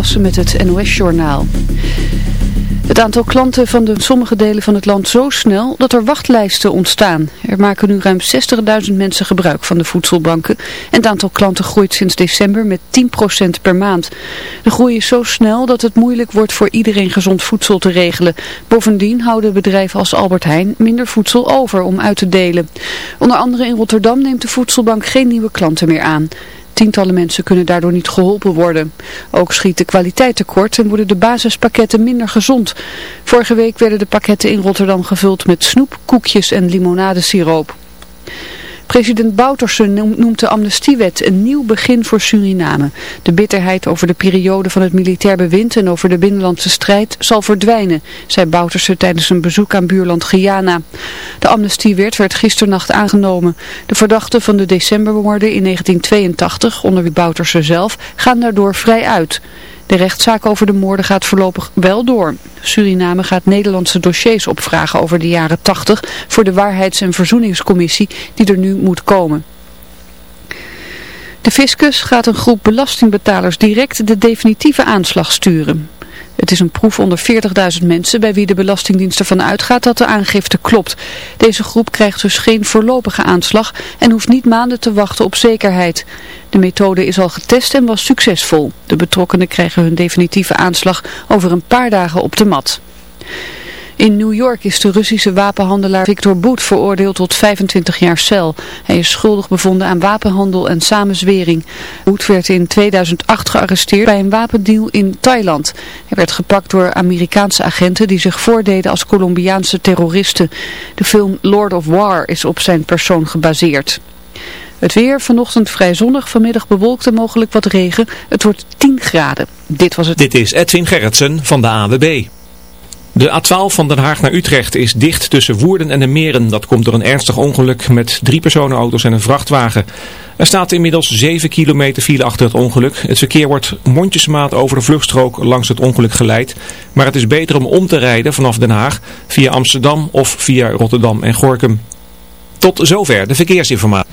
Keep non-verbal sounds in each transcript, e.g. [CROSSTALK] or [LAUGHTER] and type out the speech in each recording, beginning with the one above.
Passen met het NOS-journaal. Het aantal klanten van de sommige delen van het land zo snel dat er wachtlijsten ontstaan. Er maken nu ruim 60.000 mensen gebruik van de voedselbanken. En het aantal klanten groeit sinds december met 10% per maand. De groei is zo snel dat het moeilijk wordt voor iedereen gezond voedsel te regelen. Bovendien houden bedrijven als Albert Heijn minder voedsel over om uit te delen. Onder andere in Rotterdam neemt de voedselbank geen nieuwe klanten meer aan. Tientallen mensen kunnen daardoor niet geholpen worden. Ook schiet de kwaliteit tekort en worden de basispakketten minder gezond. Vorige week werden de pakketten in Rotterdam gevuld met snoep, koekjes en limonadesiroop. President Bouterse noemt de amnestiewet een nieuw begin voor Suriname. De bitterheid over de periode van het militair bewind en over de binnenlandse strijd zal verdwijnen, zei Bouterse tijdens een bezoek aan buurland Guyana. De amnestiewet werd gisternacht aangenomen. De verdachten van de decembermoorden in 1982, onder wie Bouterse zelf, gaan daardoor vrij uit. De rechtszaak over de moorden gaat voorlopig wel door. Suriname gaat Nederlandse dossiers opvragen over de jaren 80 voor de Waarheids- en Verzoeningscommissie die er nu moet komen. De fiscus gaat een groep belastingbetalers direct de definitieve aanslag sturen. Het is een proef onder 40.000 mensen bij wie de Belastingdienst ervan uitgaat dat de aangifte klopt. Deze groep krijgt dus geen voorlopige aanslag en hoeft niet maanden te wachten op zekerheid. De methode is al getest en was succesvol. De betrokkenen krijgen hun definitieve aanslag over een paar dagen op de mat. In New York is de Russische wapenhandelaar Victor Boet veroordeeld tot 25 jaar cel. Hij is schuldig bevonden aan wapenhandel en samenzwering. Boet werd in 2008 gearresteerd bij een wapendeal in Thailand. Hij werd gepakt door Amerikaanse agenten die zich voordeden als Colombiaanse terroristen. De film Lord of War is op zijn persoon gebaseerd. Het weer vanochtend vrij zonnig, vanmiddag bewolkt mogelijk wat regen. Het wordt 10 graden. Dit was het. Dit is Edwin Gerritsen van de AWB. De A12 van Den Haag naar Utrecht is dicht tussen Woerden en de Meren. Dat komt door een ernstig ongeluk met drie personenauto's en een vrachtwagen. Er staat inmiddels 7 kilometer file achter het ongeluk. Het verkeer wordt mondjesmaat over de vluchtstrook langs het ongeluk geleid. Maar het is beter om om te rijden vanaf Den Haag via Amsterdam of via Rotterdam en Gorkum. Tot zover de verkeersinformatie.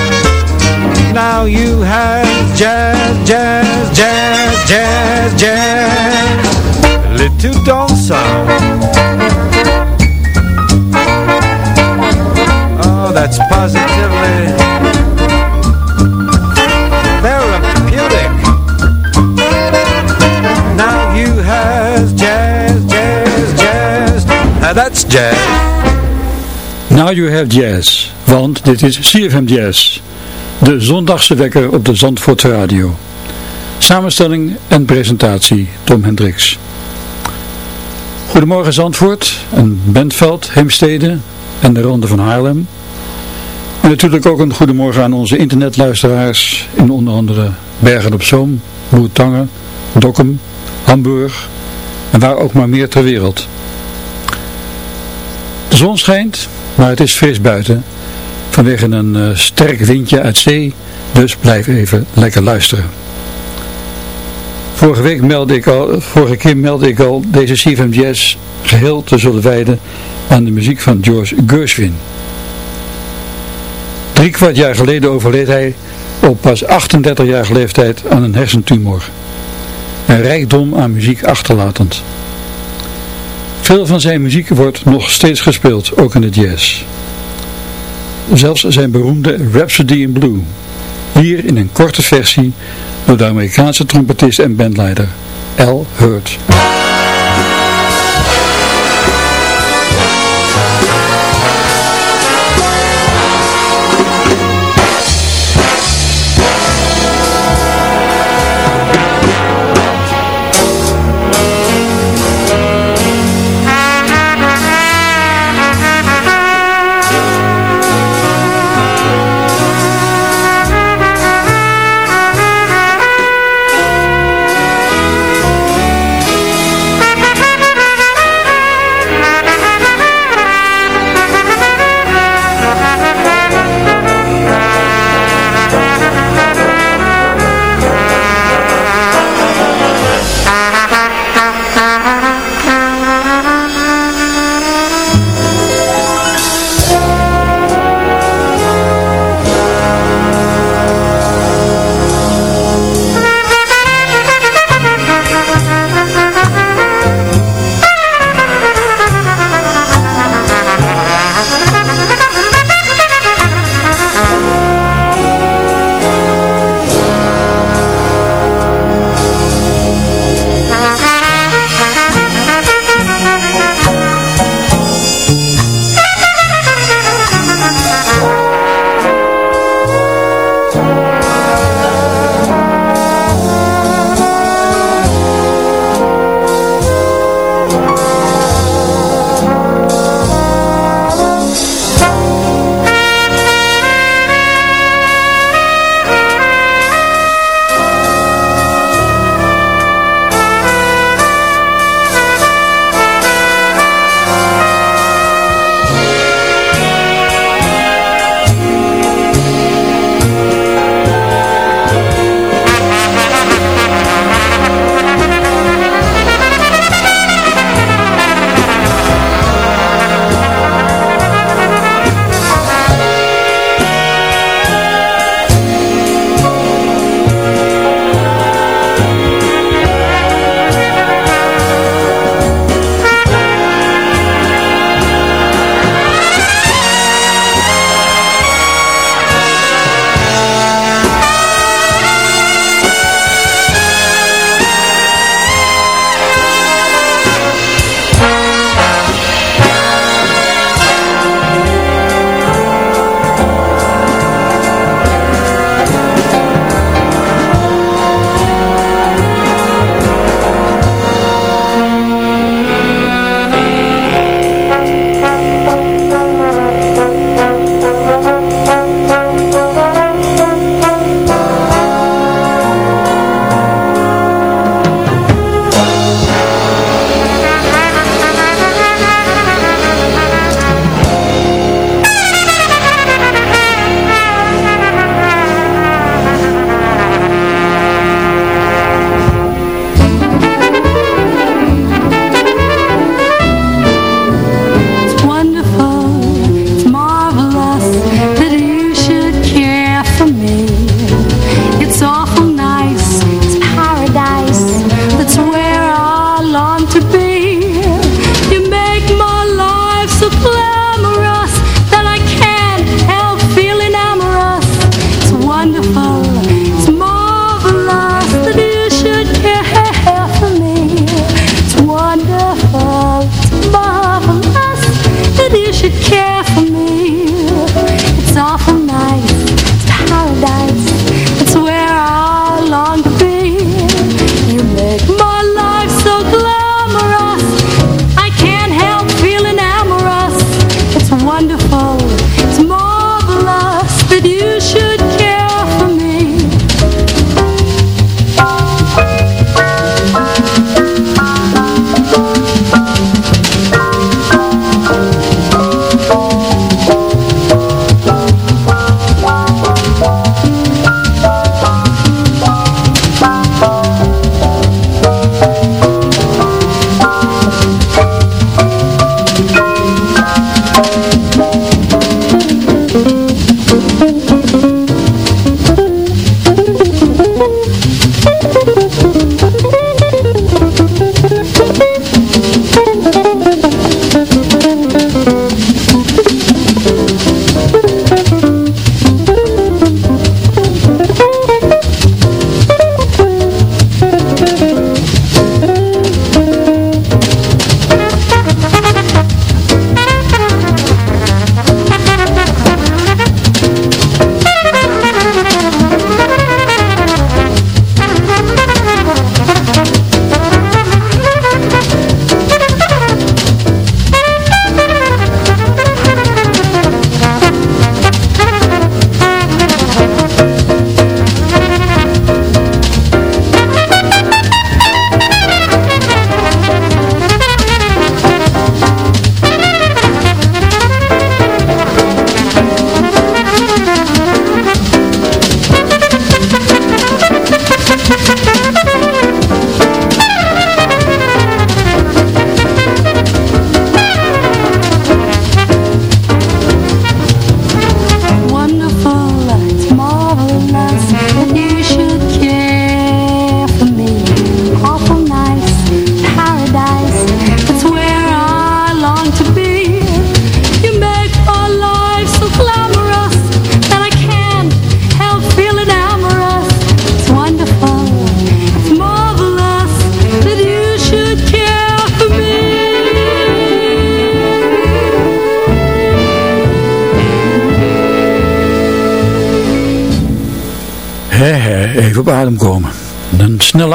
Now you have jazz, jazz, jazz, jazz, jazz. Little don't sound. Oh, that's positively that's jazz. Now you have jazz, want dit is CFM Jazz. De zondagse wekker op de Zandvoort Radio. Samenstelling en presentatie Tom Hendricks. Goedemorgen Zandvoort en Bentveld, Heemstede en de Ronde van Haarlem. En natuurlijk ook een goedemorgen aan onze internetluisteraars in onder andere Bergen op Zoom, Boertangen, Dokkum, Hamburg en waar ook maar meer ter wereld. De zon schijnt, maar het is fris buiten vanwege een uh, sterk windje uit zee, dus blijf even lekker luisteren. Vorige, week meldde ik al, vorige keer meldde ik al deze CFM Jazz geheel te wijden aan de muziek van George Gershwin. Drie kwart jaar geleden overleed hij op pas 38-jarige leeftijd aan een hersentumor. Een rijkdom aan muziek achterlatend. Veel van zijn muziek wordt nog steeds gespeeld, ook in de jazz. Zelfs zijn beroemde Rhapsody in Blue. Hier in een korte versie door de Amerikaanse trompetist en bandleider Al Hurt.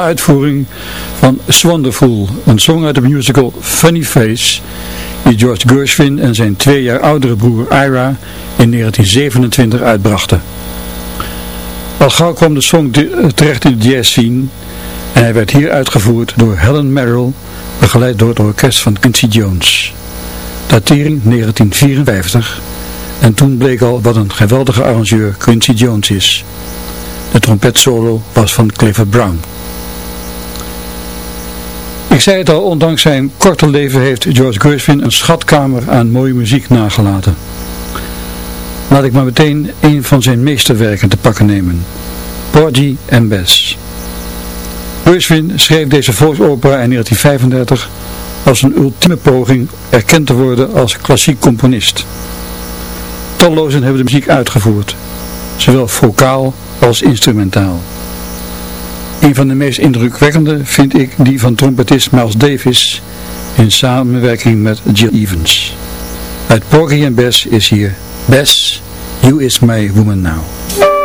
Uitvoering van Wonderful, een song uit de musical Funny Face, die George Gershwin en zijn twee jaar oudere broer Ira in 1927 uitbrachten. Al gauw kwam de song terecht in de jazz scene en hij werd hier uitgevoerd door Helen Merrill, begeleid door het orkest van Quincy Jones. Datering 1954 en toen bleek al wat een geweldige arrangeur Quincy Jones is. De trompetsolo was van Clifford Brown. Ik zei het al, ondanks zijn korte leven heeft George Gershwin een schatkamer aan mooie muziek nagelaten. Laat ik maar meteen een van zijn meesterwerken te pakken nemen. Porgy and Bess. Gershwin schreef deze volksopera in 1935 als een ultieme poging erkend te worden als klassiek componist. Tallozen hebben de muziek uitgevoerd, zowel vocaal als instrumentaal. Een van de meest indrukwekkende vind ik die van trompetist Miles Davis in samenwerking met Jill Evans. Uit Porgy and Bess is hier Bess, You Is My Woman Now.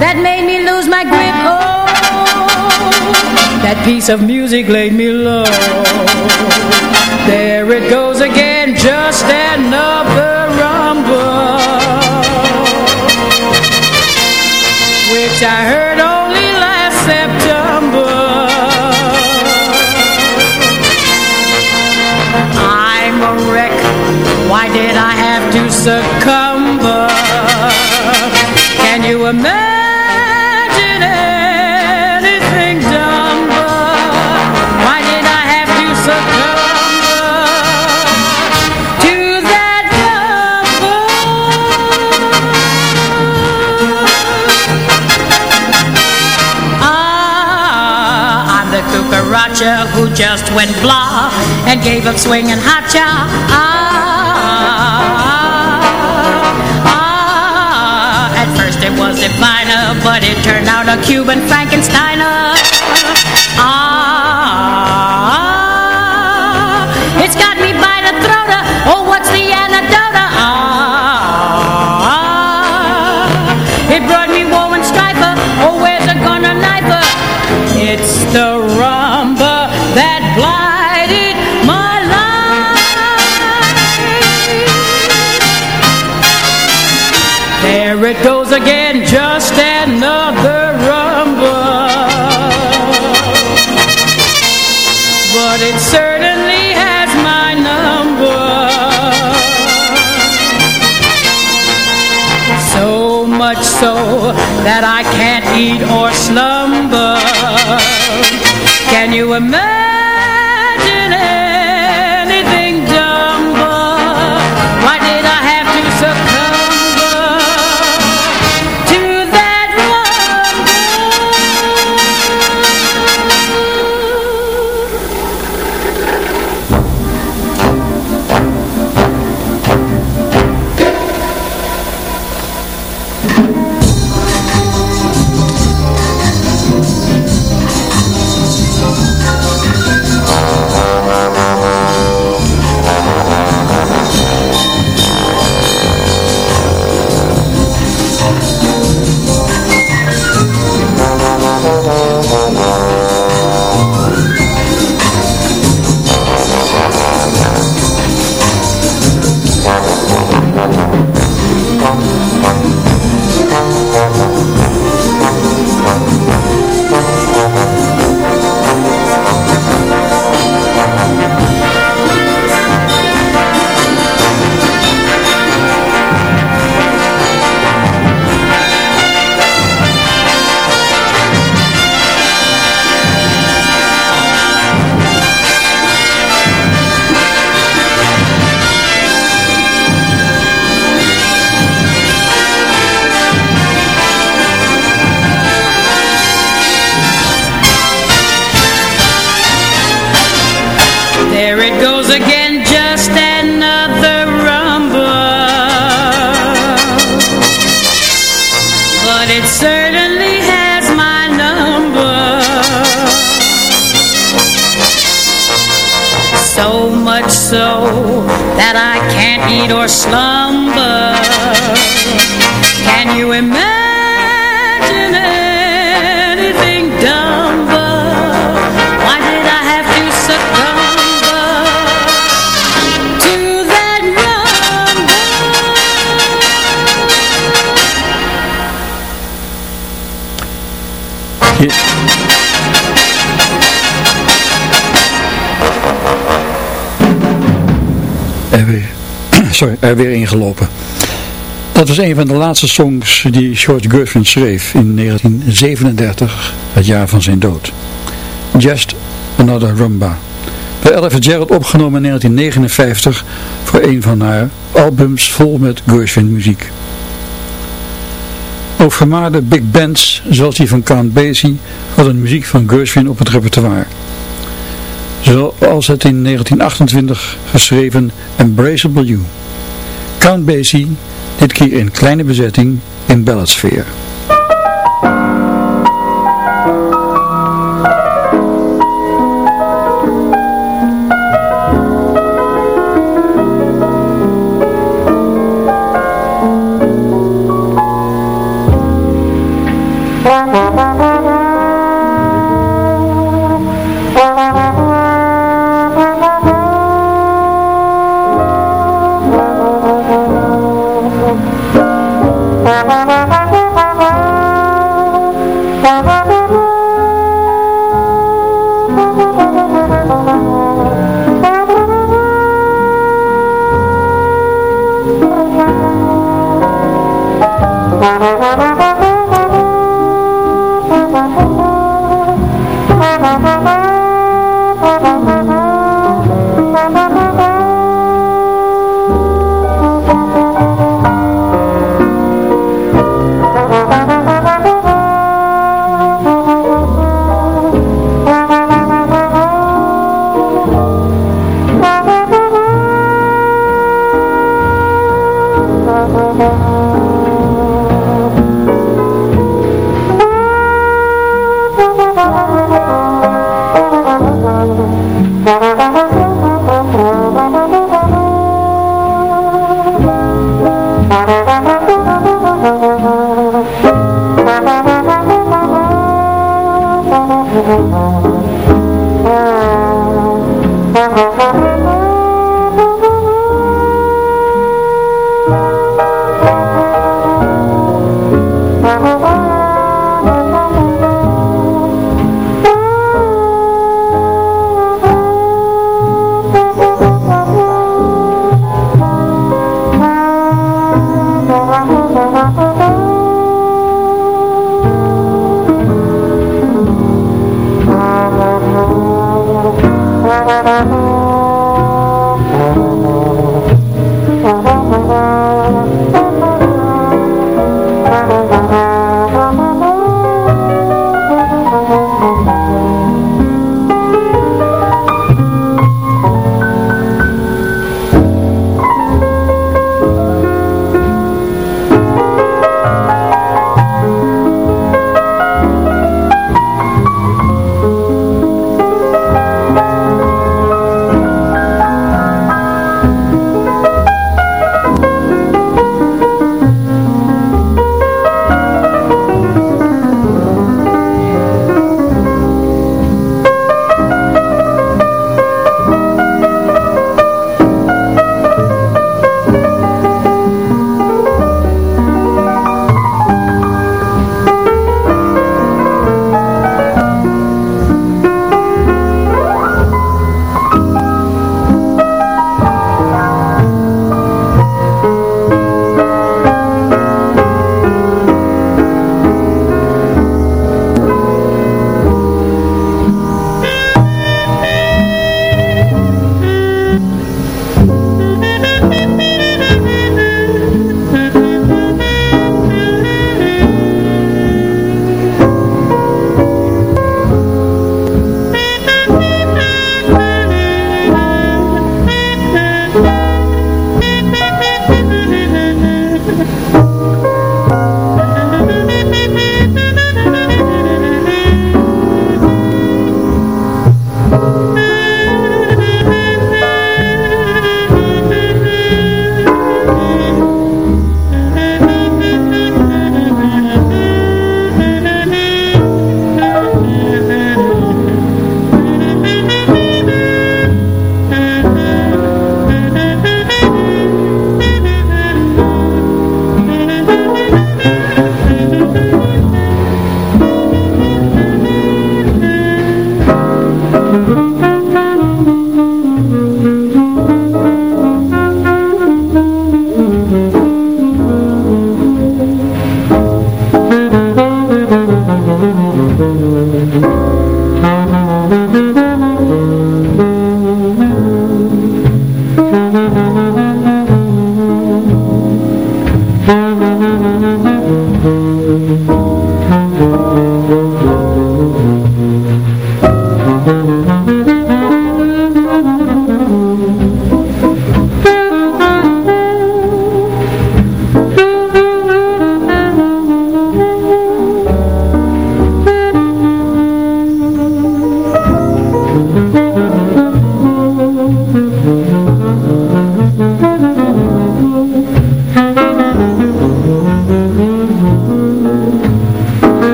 That made me lose my grip? Oh, that piece of music laid me low. There it goes again, just another rumble. Which I heard only last September. I'm a wreck. Why did I have to succumb? Just went blah and gave up swinging hotcha. Ah, ah, at first it was diviner, but it turned out a Cuban Frankensteiner. Ah, it's got me by the throat. Oh, what's the antidote? Ah, it brought me and strife. Oh, where's? It's the rumba a man. Sorry, er weer ingelopen. Dat was een van de laatste songs die George Gershwin schreef in 1937, het jaar van zijn dood. Just Another Rumba. Bij Ella Fitzgerald opgenomen in 1959 voor een van haar albums vol met Gershwin muziek. Ook vermaarde big bands, zoals die van Count Basie, hadden muziek van Gershwin op het repertoire. Zoals het in 1928 geschreven Embraceable You. Count Basie, dit keer in kleine bezetting in balladsphere.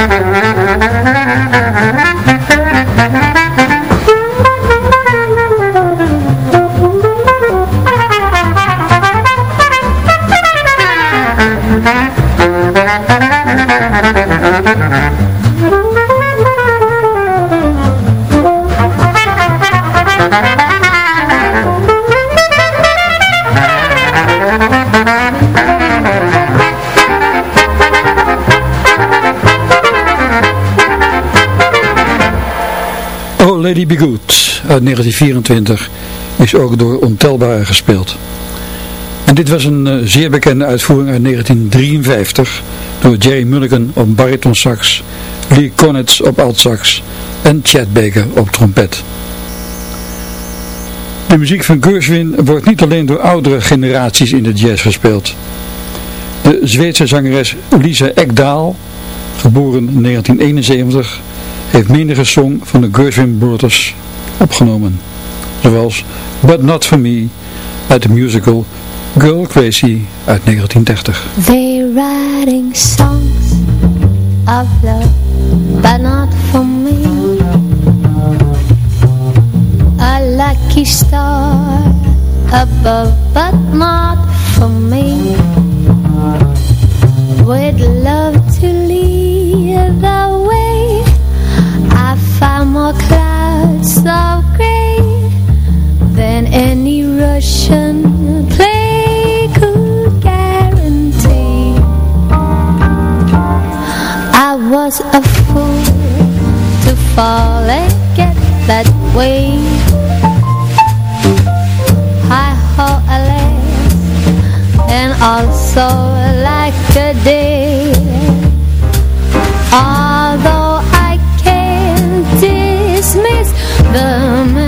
Oh Lady Be Good uit 1924 is ook door ontelbare gespeeld. En dit was een uh, zeer bekende uitvoering uit 1953 door Jerry Mulligan op baritonsax, Lee Konitz op altsax en Chad Baker op trompet. De muziek van Gershwin wordt niet alleen door oudere generaties in de jazz gespeeld. De Zweedse zangeres Lisa Ekdaal, geboren in 1971, heeft menige song van de Gershwin Brothers opgenomen. Zoals But Not For Me, uit de musical Girl Crazy uit 1930. They writing songs of love, but not for me. A lucky star above, but not for me. With love to lead the of gray than any Russian play could guarantee. I was a fool to fall and get that way. I hold a laugh and also like a day. The memory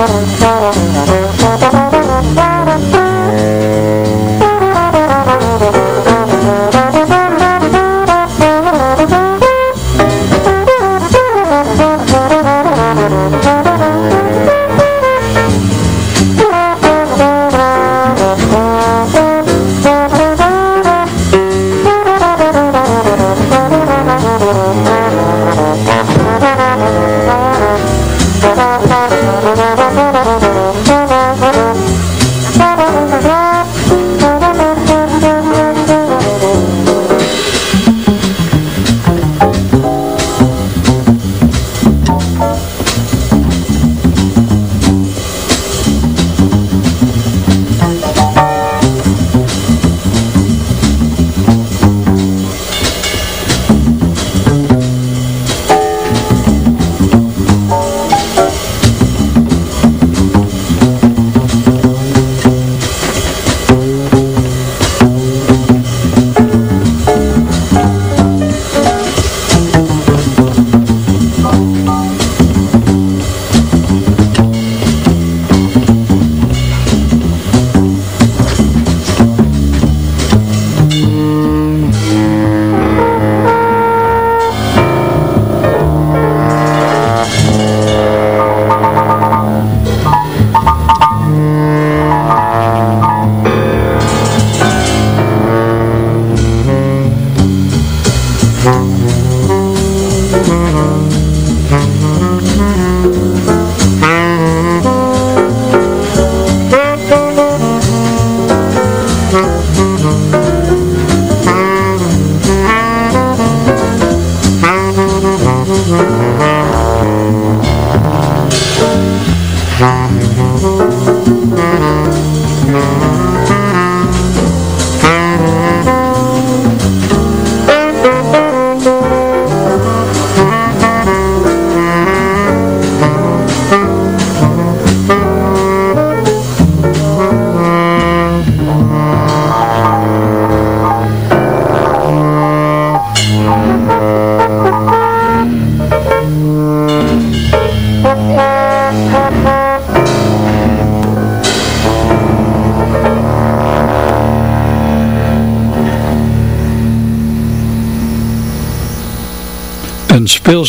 Thank you.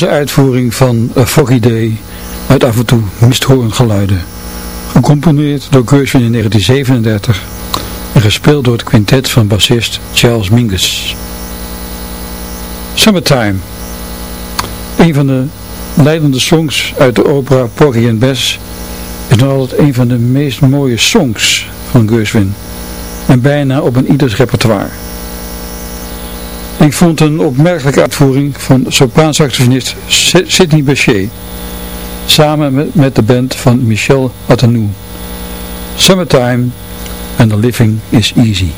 Uitvoering van A Foggy Day met af en toe misthoorngeluiden. Gecomponeerd door Gershwin in 1937 en gespeeld door het quintet van bassist Charles Mingus. Summertime. Een van de leidende songs uit de opera Porgy and Bess is nog altijd een van de meest mooie songs van Gershwin en bijna op een ieders repertoire. Ik vond een opmerkelijke uitvoering van sopraansaxofonist Sidney Bechet, samen met, de band van Michel Atanou. Summertime and the living is easy.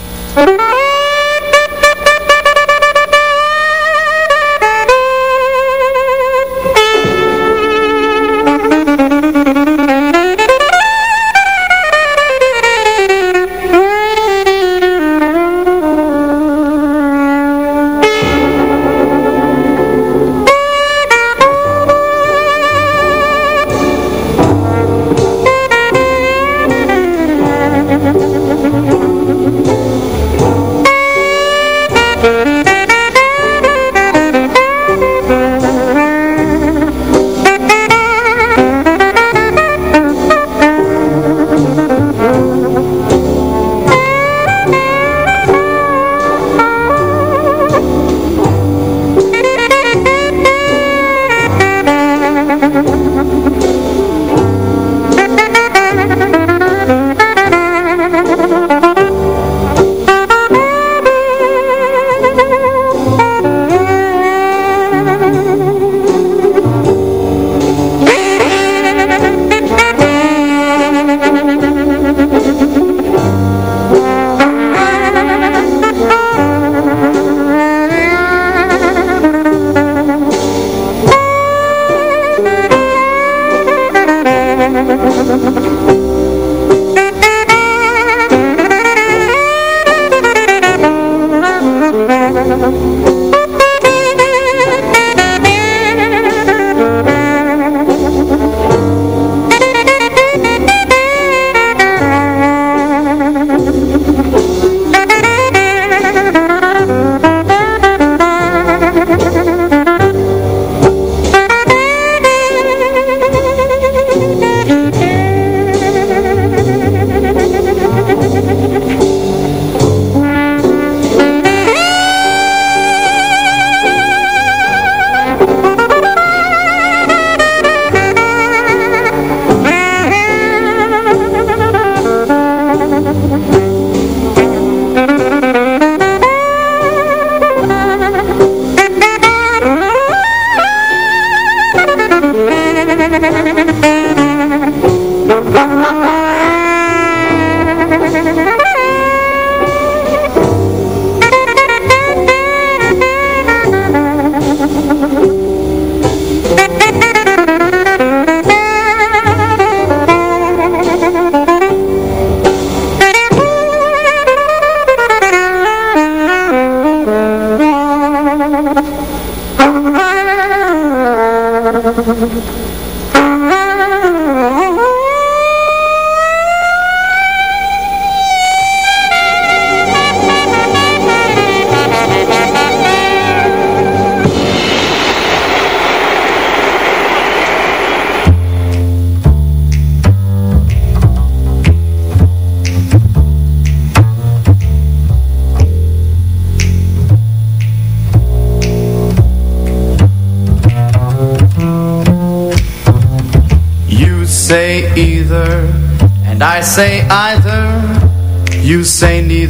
¡Ja, [LAUGHS]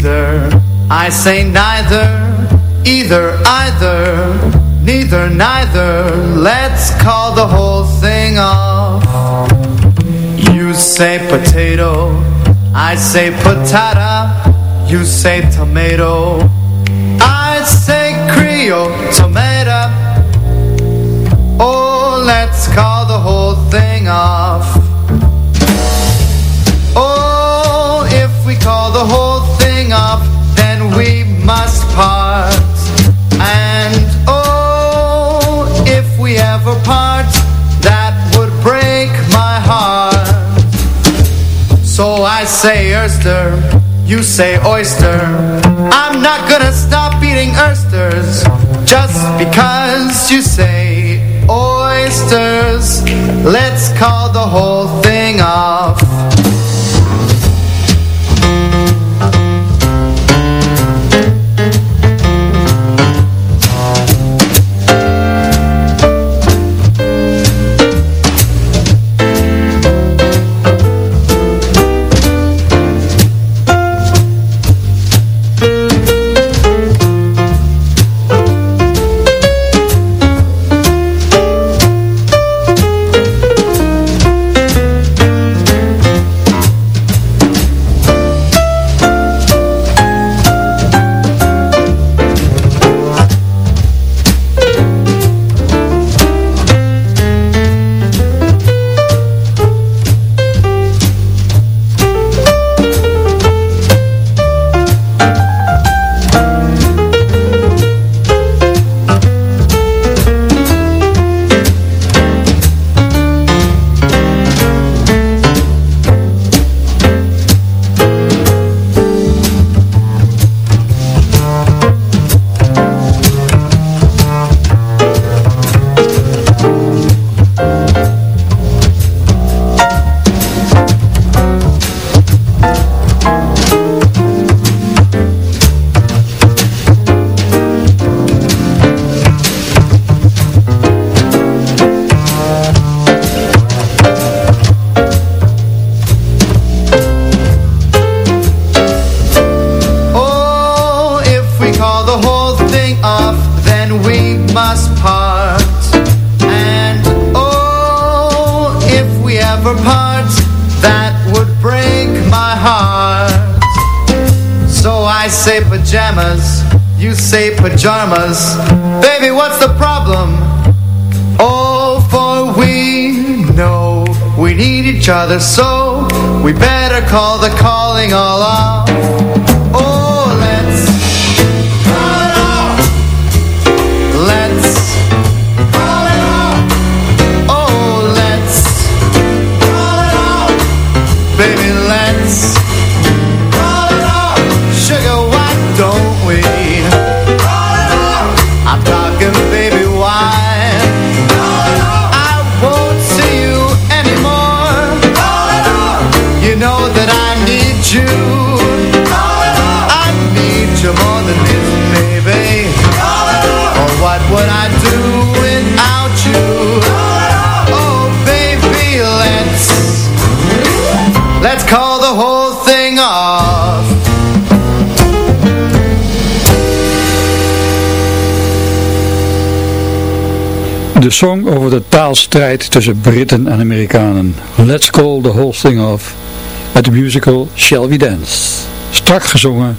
I say neither. Either, either, neither, neither. Let's call the whole thing off. You say potato, I say patata, you say tomato. I say Creole tomato. Oh, let's call the whole thing off. So I say oyster, you say oyster. I'm not gonna stop eating oysters just because you say oysters. Let's call the whole thing off. Whole thing off, then we must part. And oh, if we ever part, that would break my heart. So I say pajamas, you say pajamas. Baby, what's the problem? Oh, for we know we need each other, so we better call the calling all off. Song over de taalstrijd tussen Britten en Amerikanen. Let's call the whole thing off. Uit de musical Shall We Dance. Strak gezongen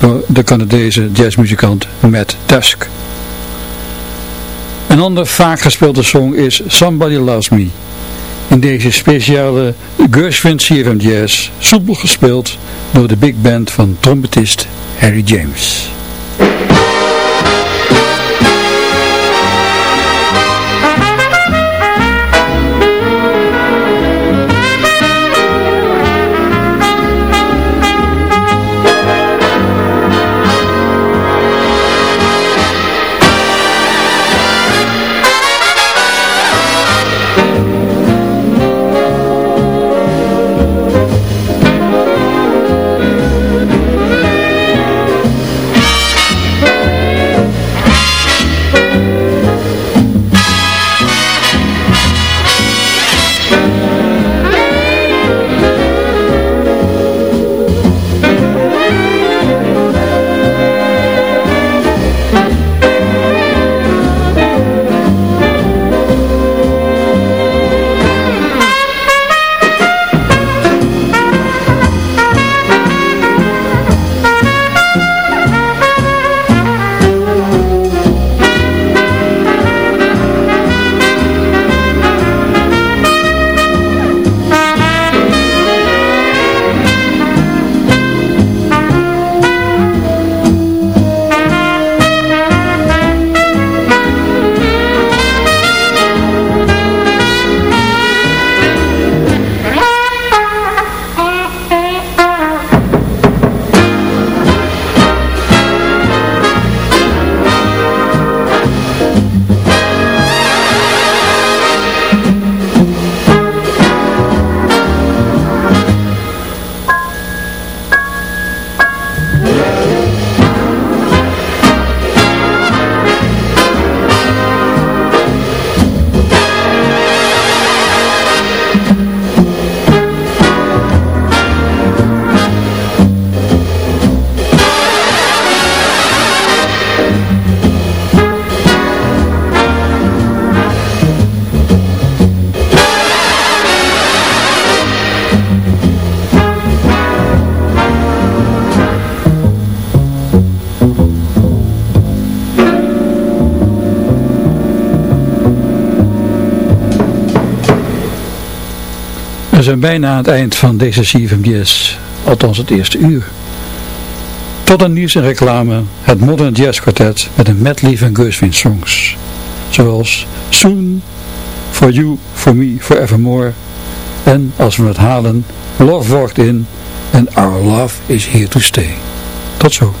door de Canadese jazzmuzikant Matt Dusk. Een ander vaak gespeelde song is Somebody Loves Me. In deze speciale Gershwin CFM Jazz, soepel gespeeld door de big band van trompetist Harry James. Zijn bijna aan het eind van deze CFM Jazz, althans het eerste uur. Tot een nieuws en reclame, het Modern Jazz Quartet met een medley van Gershwin songs. Zoals Soon, For You, For Me, Forevermore. En als we het halen, Love Walked In en Our Love Is Here To Stay. Tot zo.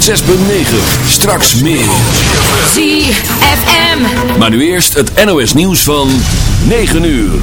106.9. Straks meer. ZFM. Maar nu eerst het NOS nieuws van 9 uur.